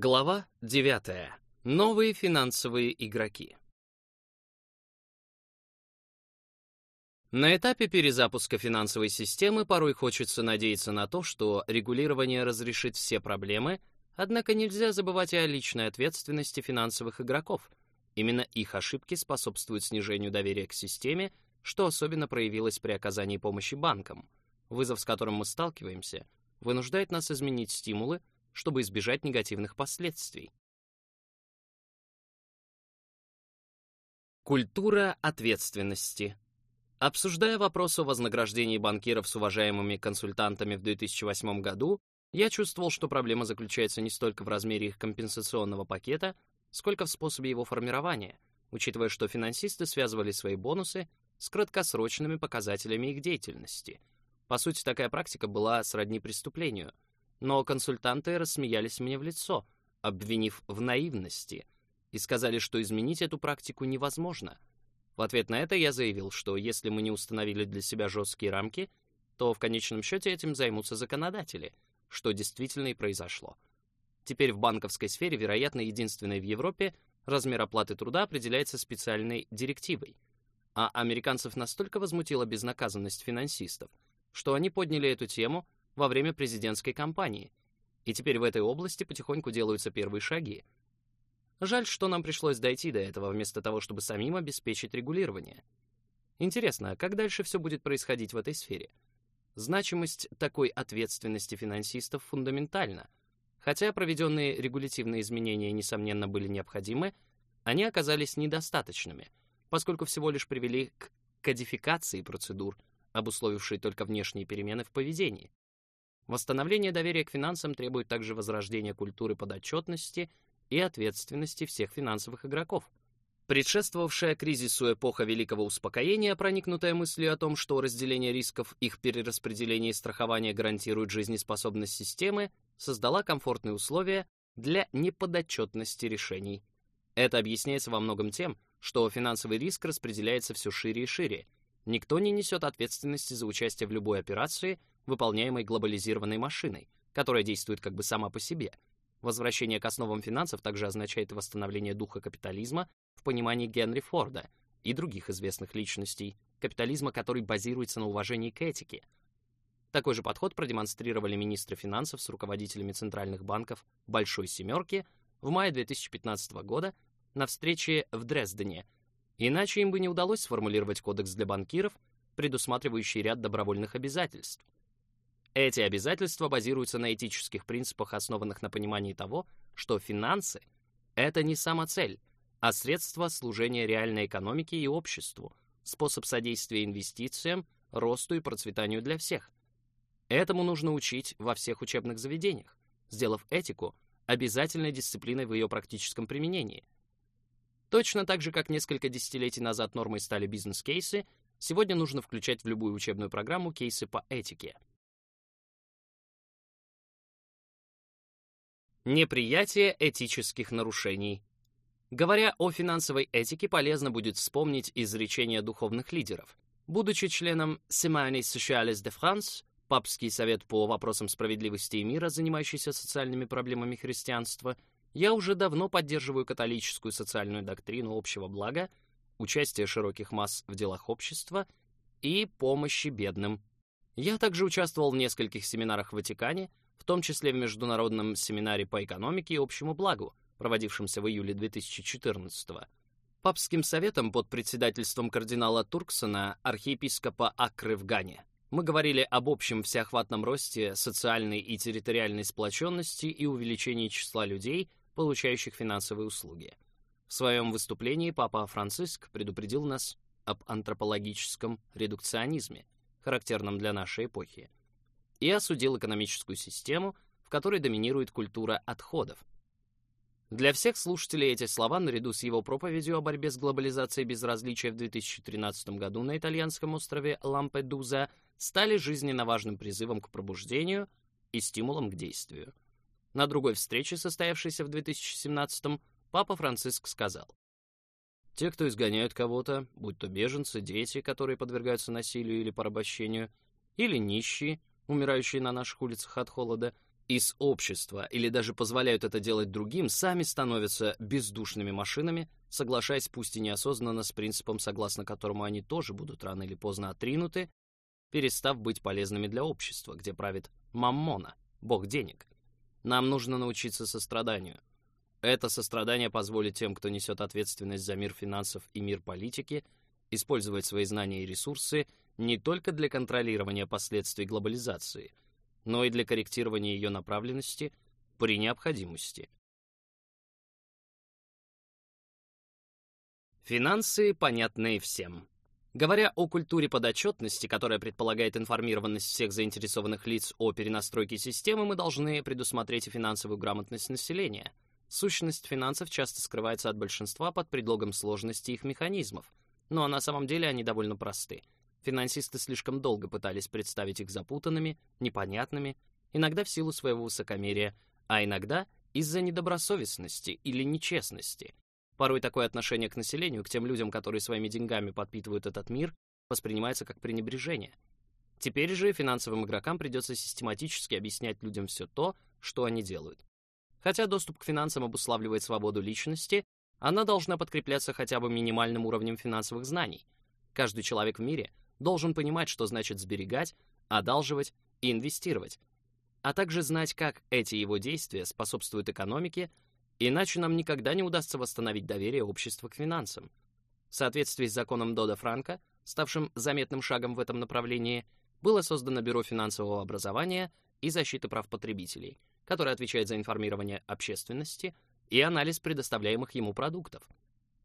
Глава 9. Новые финансовые игроки. На этапе перезапуска финансовой системы порой хочется надеяться на то, что регулирование разрешит все проблемы, однако нельзя забывать и о личной ответственности финансовых игроков. Именно их ошибки способствуют снижению доверия к системе, что особенно проявилось при оказании помощи банкам. Вызов, с которым мы сталкиваемся, вынуждает нас изменить стимулы, чтобы избежать негативных последствий. Культура ответственности. Обсуждая вопрос о вознаграждении банкиров с уважаемыми консультантами в 2008 году, я чувствовал, что проблема заключается не столько в размере их компенсационного пакета, сколько в способе его формирования, учитывая, что финансисты связывали свои бонусы с краткосрочными показателями их деятельности. По сути, такая практика была сродни преступлению — но консультанты рассмеялись мне в лицо, обвинив в наивности, и сказали, что изменить эту практику невозможно. В ответ на это я заявил, что если мы не установили для себя жесткие рамки, то в конечном счете этим займутся законодатели, что действительно и произошло. Теперь в банковской сфере, вероятно, единственной в Европе, размер оплаты труда определяется специальной директивой. А американцев настолько возмутила безнаказанность финансистов, что они подняли эту тему во время президентской кампании, и теперь в этой области потихоньку делаются первые шаги. Жаль, что нам пришлось дойти до этого, вместо того, чтобы самим обеспечить регулирование. Интересно, а как дальше все будет происходить в этой сфере? Значимость такой ответственности финансистов фундаментальна. Хотя проведенные регулятивные изменения, несомненно, были необходимы, они оказались недостаточными, поскольку всего лишь привели к кодификации процедур, обусловившей только внешние перемены в поведении. Восстановление доверия к финансам требует также возрождения культуры подотчетности и ответственности всех финансовых игроков. Предшествовавшая кризису эпоха великого успокоения, проникнутая мыслью о том, что разделение рисков, их перераспределение и страхование гарантируют жизнеспособность системы, создала комфортные условия для неподотчетности решений. Это объясняется во многом тем, что финансовый риск распределяется все шире и шире. Никто не несет ответственности за участие в любой операции, выполняемой глобализированной машиной, которая действует как бы сама по себе. Возвращение к основам финансов также означает восстановление духа капитализма в понимании Генри Форда и других известных личностей, капитализма, который базируется на уважении к этике. Такой же подход продемонстрировали министры финансов с руководителями центральных банков «Большой семерки» в мае 2015 года на встрече в Дрездене. Иначе им бы не удалось сформулировать кодекс для банкиров, предусматривающий ряд добровольных обязательств — эти обязательства базируются на этических принципах, основанных на понимании того, что финансы — это не самоцель, а средство служения реальной экономике и обществу, способ содействия инвестициям, росту и процветанию для всех. Этому нужно учить во всех учебных заведениях, сделав этику обязательной дисциплиной в ее практическом применении. Точно так же, как несколько десятилетий назад нормой стали бизнес-кейсы, сегодня нужно включать в любую учебную программу кейсы по этике — Неприятие этических нарушений. Говоря о финансовой этике, полезно будет вспомнить изречение духовных лидеров. Будучи членом Semaine Sociales de France, папский совет по вопросам справедливости и мира, занимающийся социальными проблемами христианства, я уже давно поддерживаю католическую социальную доктрину общего блага, участие широких масс в делах общества и помощи бедным. Я также участвовал в нескольких семинарах в Ватикане, том числе в Международном семинаре по экономике и общему благу, проводившемся в июле 2014 -го. Папским советом под председательством кардинала Турксона, архиепископа Акры в Гане, мы говорили об общем всеохватном росте социальной и территориальной сплоченности и увеличении числа людей, получающих финансовые услуги. В своем выступлении Папа Франциск предупредил нас об антропологическом редукционизме, характерном для нашей эпохи, и осудил экономическую систему, в которой доминирует культура отходов. Для всех слушателей эти слова, наряду с его проповедью о борьбе с глобализацией безразличия в 2013 году на итальянском острове Лампедуза, стали жизненно важным призывом к пробуждению и стимулом к действию. На другой встрече, состоявшейся в 2017 Папа Франциск сказал, «Те, кто изгоняют кого-то, будь то беженцы, дети, которые подвергаются насилию или порабощению, или нищие, умирающие на наших улицах от холода, из общества или даже позволяют это делать другим, сами становятся бездушными машинами, соглашаясь пусть и неосознанно с принципом, согласно которому они тоже будут рано или поздно отринуты, перестав быть полезными для общества, где правит маммона, бог денег. Нам нужно научиться состраданию. Это сострадание позволит тем, кто несет ответственность за мир финансов и мир политики, использовать свои знания и ресурсы не только для контролирования последствий глобализации, но и для корректирования ее направленности при необходимости. Финансы, понятные всем. Говоря о культуре подотчетности, которая предполагает информированность всех заинтересованных лиц о перенастройке системы, мы должны предусмотреть и финансовую грамотность населения – Сущность финансов часто скрывается от большинства под предлогом сложности их механизмов, но на самом деле они довольно просты. Финансисты слишком долго пытались представить их запутанными, непонятными, иногда в силу своего высокомерия, а иногда из-за недобросовестности или нечестности. Порой такое отношение к населению, к тем людям, которые своими деньгами подпитывают этот мир, воспринимается как пренебрежение. Теперь же финансовым игрокам придется систематически объяснять людям все то, что они делают. Хотя доступ к финансам обуславливает свободу личности, она должна подкрепляться хотя бы минимальным уровнем финансовых знаний. Каждый человек в мире должен понимать, что значит сберегать, одалживать и инвестировать, а также знать, как эти его действия способствуют экономике, иначе нам никогда не удастся восстановить доверие общества к финансам. В соответствии с законом Дода Франка, ставшим заметным шагом в этом направлении, было создано Бюро финансового образования и защиты прав потребителей — который отвечает за информирование общественности и анализ предоставляемых ему продуктов.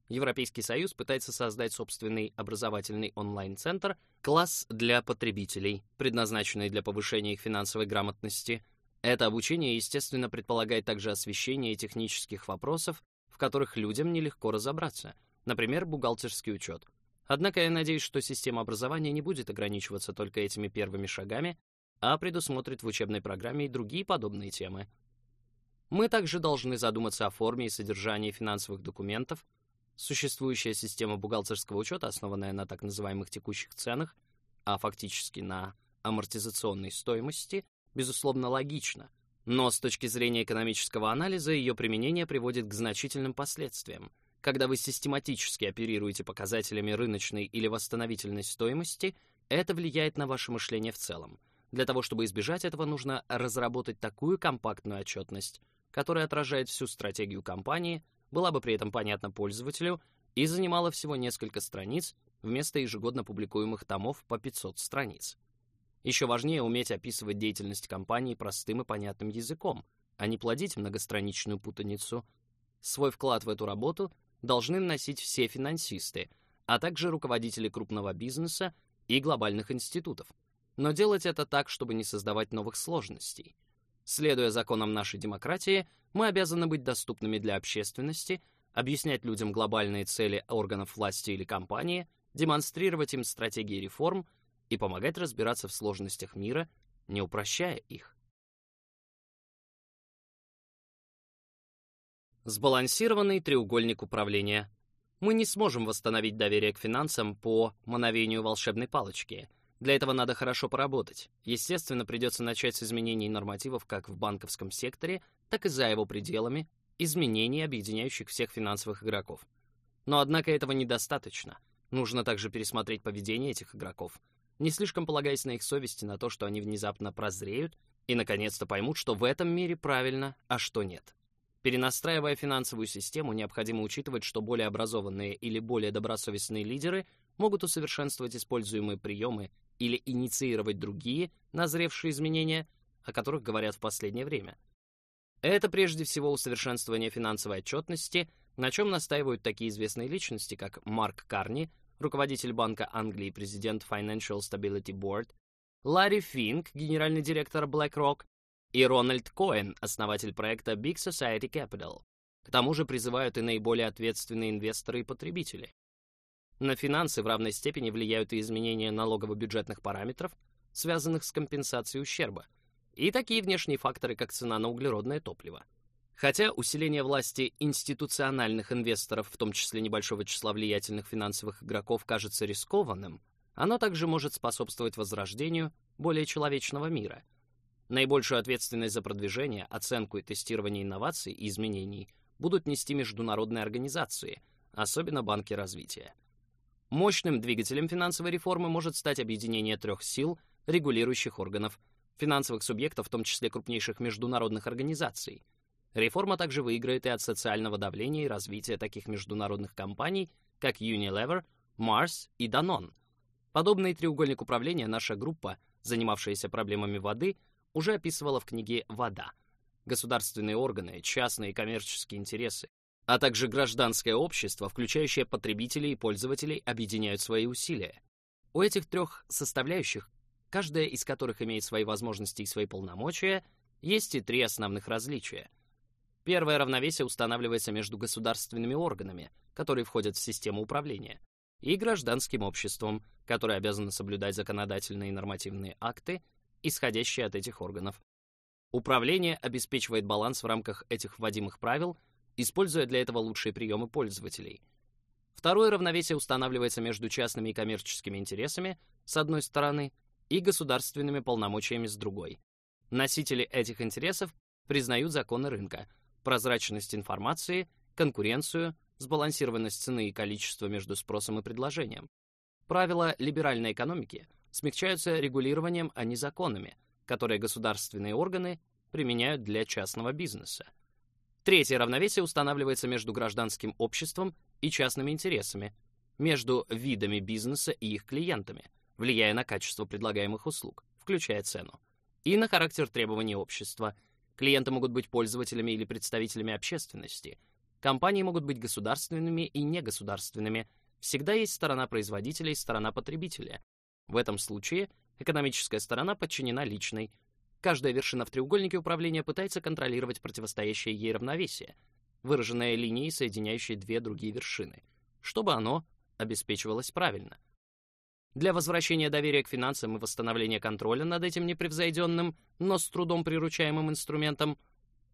Европейский Союз пытается создать собственный образовательный онлайн-центр «Класс для потребителей», предназначенный для повышения их финансовой грамотности. Это обучение, естественно, предполагает также освещение технических вопросов, в которых людям нелегко разобраться, например, бухгалтерский учет. Однако я надеюсь, что система образования не будет ограничиваться только этими первыми шагами, а предусмотрит в учебной программе и другие подобные темы. Мы также должны задуматься о форме и содержании финансовых документов. Существующая система бухгалтерского учета, основанная на так называемых текущих ценах, а фактически на амортизационной стоимости, безусловно, логична, но с точки зрения экономического анализа ее применение приводит к значительным последствиям. Когда вы систематически оперируете показателями рыночной или восстановительной стоимости, это влияет на ваше мышление в целом — для того, чтобы избежать этого, нужно разработать такую компактную отчетность, которая отражает всю стратегию компании, была бы при этом понятна пользователю и занимала всего несколько страниц вместо ежегодно публикуемых томов по 500 страниц. Еще важнее уметь описывать деятельность компании простым и понятным языком, а не плодить многостраничную путаницу. Свой вклад в эту работу должны вносить все финансисты, а также руководители крупного бизнеса и глобальных институтов, но делать это так, чтобы не создавать новых сложностей. Следуя законам нашей демократии, мы обязаны быть доступными для общественности, объяснять людям глобальные цели органов власти или компании, демонстрировать им стратегии реформ и помогать разбираться в сложностях мира, не упрощая их. Сбалансированный треугольник управления. Мы не сможем восстановить доверие к финансам по мановению волшебной палочки — для этого надо хорошо поработать. Естественно, придется начать с изменений нормативов как в банковском секторе, так и за его пределами, изменений, объединяющих всех финансовых игроков. Но однако этого недостаточно. Нужно также пересмотреть поведение этих игроков, не слишком полагаясь на их совести, на то, что они внезапно прозреют и наконец-то поймут, что в этом мире правильно, а что нет. Перенастраивая финансовую систему, необходимо учитывать, что более образованные или более добросовестные лидеры могут усовершенствовать используемые приемы или инициировать другие, назревшие изменения, о которых говорят в последнее время. Это прежде всего усовершенствование финансовой отчетности, на чем настаивают такие известные личности, как Марк Карни, руководитель Банка Англии и президент Financial Stability Board, Ларри Финк, генеральный директор BlackRock, и Рональд Коэн, основатель проекта Big Society Capital. К тому же призывают и наиболее ответственные инвесторы и потребители. На финансы в равной степени влияют и изменения налогово-бюджетных параметров, связанных с компенсацией ущерба, и такие внешние факторы, как цена на углеродное топливо. Хотя усиление власти институциональных инвесторов, в том числе небольшого числа влиятельных финансовых игроков, кажется рискованным, оно также может способствовать возрождению более человечного мира. Наибольшую ответственность за продвижение, оценку и тестирование инноваций и изменений будут нести международные организации, особенно банки развития. Мощным двигателем финансовой реформы может стать объединение трех сил, регулирующих органов, финансовых субъектов, в том числе крупнейших международных организаций. Реформа также выиграет и от социального давления и развития таких международных компаний, как Unilever, Mars и Danone. Подобный треугольник управления наша группа, занимавшаяся проблемами воды, уже описывала в книге «Вода». Государственные органы, частные и коммерческие интересы, а также гражданское общество, включающее потребителей и пользователей, объединяют свои усилия. У этих трех составляющих, каждая из которых имеет свои возможности и свои полномочия, есть и три основных различия. Первое равновесие устанавливается между государственными органами, которые входят в систему управления, и гражданским обществом, которое обязано соблюдать законодательные и нормативные акты, исходящие от этих органов. Управление обеспечивает баланс в рамках этих вводимых правил – используя для этого лучшие приемы пользователей. Второе равновесие устанавливается между частными и коммерческими интересами, с одной стороны, и государственными полномочиями с другой. Носители этих интересов признают законы рынка, прозрачность информации, конкуренцию, сбалансированность цены и количества между спросом и предложением. Правила либеральной экономики смягчаются регулированием, а не законами, которые государственные органы применяют для частного бизнеса. Третье равновесие устанавливается между гражданским обществом и частными интересами, между видами бизнеса и их клиентами, влияя на качество предлагаемых услуг, включая цену, и на характер требований общества. Клиенты могут быть пользователями или представителями общественности. Компании могут быть государственными и негосударственными. Всегда есть сторона производителя и сторона потребителя. В этом случае экономическая сторона подчинена личной, Каждая вершина в треугольнике управления пытается контролировать противостоящее ей равновесие, выраженное линией, соединяющей две другие вершины, чтобы оно обеспечивалось правильно. Для возвращения доверия к финансам и восстановления контроля над этим непревзойденным, но с трудом приручаемым инструментом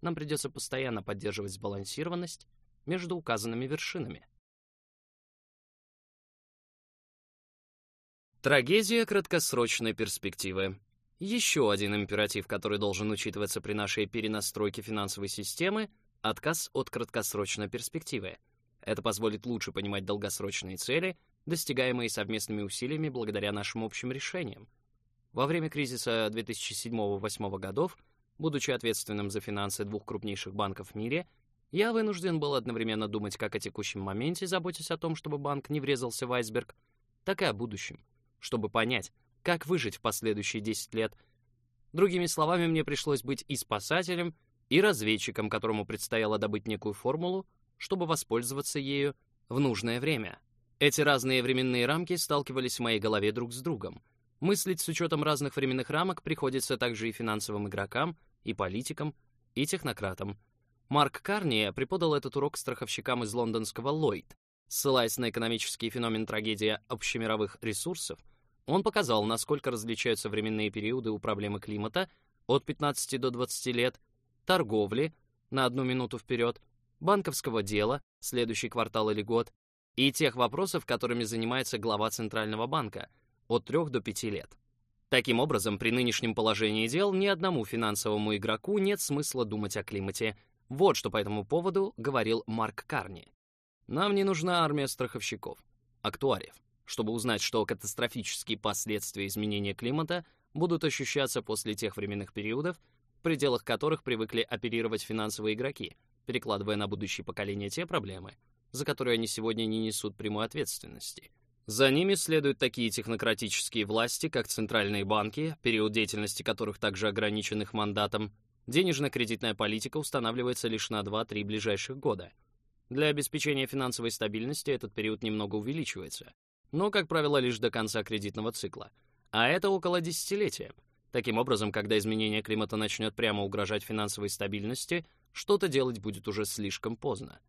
нам придется постоянно поддерживать сбалансированность между указанными вершинами. Трагедия краткосрочной перспективы. Еще один императив, который должен учитываться при нашей перенастройке финансовой системы — отказ от краткосрочной перспективы. Это позволит лучше понимать долгосрочные цели, достигаемые совместными усилиями благодаря нашим общим решениям. Во время кризиса 2007-2008 годов, будучи ответственным за финансы двух крупнейших банков в мире, я вынужден был одновременно думать как о текущем моменте, заботясь о том, чтобы банк не врезался в айсберг, так и о будущем, чтобы понять, как выжить в последующие 10 лет. Другими словами, мне пришлось быть и спасателем, и разведчиком, которому предстояло добыть некую формулу, чтобы воспользоваться ею в нужное время. Эти разные временные рамки сталкивались в моей голове друг с другом. Мыслить с учетом разных временных рамок приходится также и финансовым игрокам, и политикам, и технократам. Марк Карни преподал этот урок страховщикам из лондонского Lloyd. Ссылаясь на экономический феномен трагедия общемировых ресурсов, он показал, насколько различаются временные периоды у проблемы климата от 15 до 20 лет, торговли на одну минуту вперед, банковского дела, следующий квартал или год, и тех вопросов, которыми занимается глава Центрального банка, от 3 до 5 лет. Таким образом, при нынешнем положении дел ни одному финансовому игроку нет смысла думать о климате. Вот что по этому поводу говорил Марк Карни. Нам не нужна армия страховщиков, актуариев чтобы узнать, что катастрофические последствия изменения климата будут ощущаться после тех временных периодов, в пределах которых привыкли оперировать финансовые игроки, перекладывая на будущие поколения те проблемы, за которые они сегодня не несут прямой ответственности. За ними следуют такие технократические власти, как центральные банки, период деятельности которых также ограничен их мандатом. Денежно-кредитная политика устанавливается лишь на 2-3 ближайших года. Для обеспечения финансовой стабильности этот период немного увеличивается, но, как правило, лишь до конца кредитного цикла. А это около десятилетия. Таким образом, когда изменение климата начнет прямо угрожать финансовой стабильности, что-то делать будет уже слишком поздно.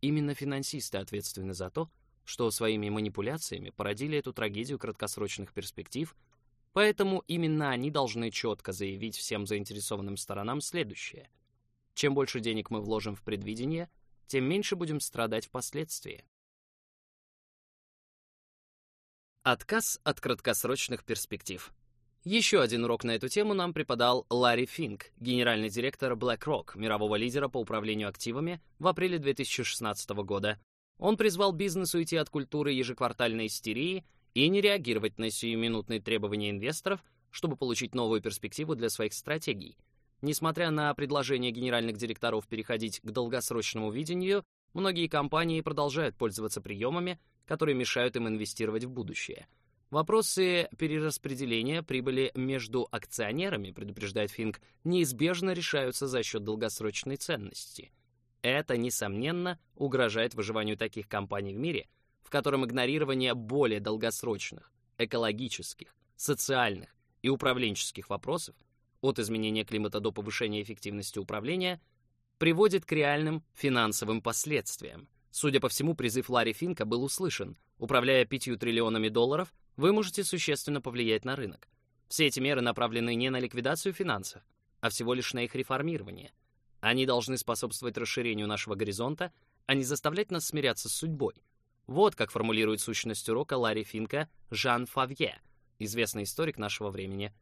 Именно финансисты ответственны за то, что своими манипуляциями породили эту трагедию краткосрочных перспектив, поэтому именно они должны четко заявить всем заинтересованным сторонам следующее. Чем больше денег мы вложим в предвидение, тем меньше будем страдать впоследствии. Отказ от краткосрочных перспектив. Еще один урок на эту тему нам преподал Ларри Финк, генеральный директор BlackRock, мирового лидера по управлению активами, в апреле 2016 года. Он призвал бизнес уйти от культуры ежеквартальной истерии и не реагировать на сиюминутные требования инвесторов, чтобы получить новую перспективу для своих стратегий. Несмотря на предложение генеральных директоров переходить к долгосрочному видению, многие компании продолжают пользоваться приемами, которые мешают им инвестировать в будущее. Вопросы перераспределения прибыли между акционерами, предупреждает Финк, неизбежно решаются за счет долгосрочной ценности. Это, несомненно, угрожает выживанию таких компаний в мире, в котором игнорирование более долгосрочных, экологических, социальных и управленческих вопросов от изменения климата до повышения эффективности управления приводит к реальным финансовым последствиям. Судя по всему, призыв Ларри Финка был услышан. Управляя 5 триллионами долларов, вы можете существенно повлиять на рынок. Все эти меры направлены не на ликвидацию финансов, а всего лишь на их реформирование. Они должны способствовать расширению нашего горизонта, а не заставлять нас смиряться с судьбой. Вот как формулирует сущность урока Ларри Финка Жан Фавье, известный историк нашего времени.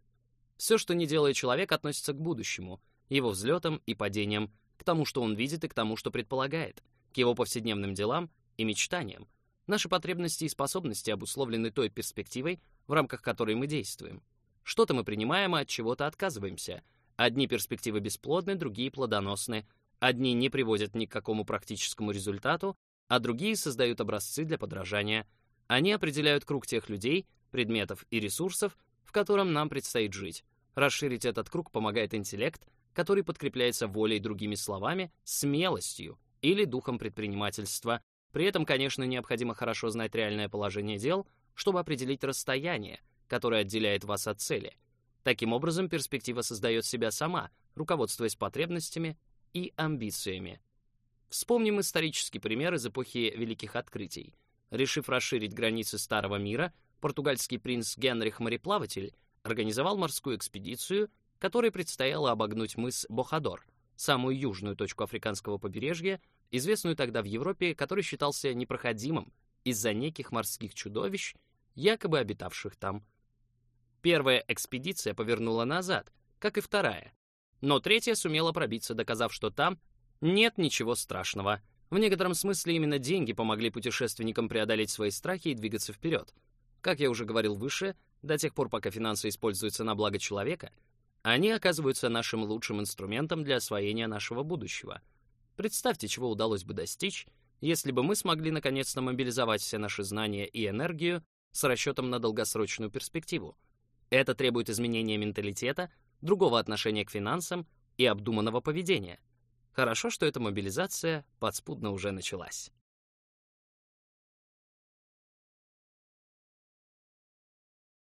Все, что не делает человек, относится к будущему, его взлетам и падениям, к тому, что он видит и к тому, что предполагает, к его повседневным делам и мечтаниям. Наши потребности и способности обусловлены той перспективой, в рамках которой мы действуем. Что-то мы принимаем, а от чего-то отказываемся. Одни перспективы бесплодны, другие плодоносны. Одни не приводят ни к какому практическому результату, а другие создают образцы для подражания. Они определяют круг тех людей, предметов и ресурсов, в котором нам предстоит жить. Расширить этот круг помогает интеллект, который подкрепляется волей другими словами, смелостью или духом предпринимательства. При этом, конечно, необходимо хорошо знать реальное положение дел, чтобы определить расстояние, которое отделяет вас от цели. Таким образом, перспектива создает себя сама, руководствуясь потребностями и амбициями. Вспомним исторический пример из эпохи Великих Открытий. Решив расширить границы Старого мира, португальский принц Генрих Мореплаватель организовал морскую экспедицию, которой предстояло обогнуть мыс Бохадор, самую южную точку африканского побережья, известную тогда в Европе, который считался непроходимым из-за неких морских чудовищ, якобы обитавших там. Первая экспедиция повернула назад, как и вторая, но третья сумела пробиться, доказав, что там нет ничего страшного. В некотором смысле именно деньги помогли путешественникам преодолеть свои страхи и двигаться вперед. Как я уже говорил выше, до тех пор, пока финансы используются на благо человека, они оказываются нашим лучшим инструментом для освоения нашего будущего. Представьте, чего удалось бы достичь, если бы мы смогли наконец-то мобилизовать все наши знания и энергию с расчетом на долгосрочную перспективу. Это требует изменения менталитета, другого отношения к финансам и обдуманного поведения. Хорошо, что эта мобилизация подспудно уже началась.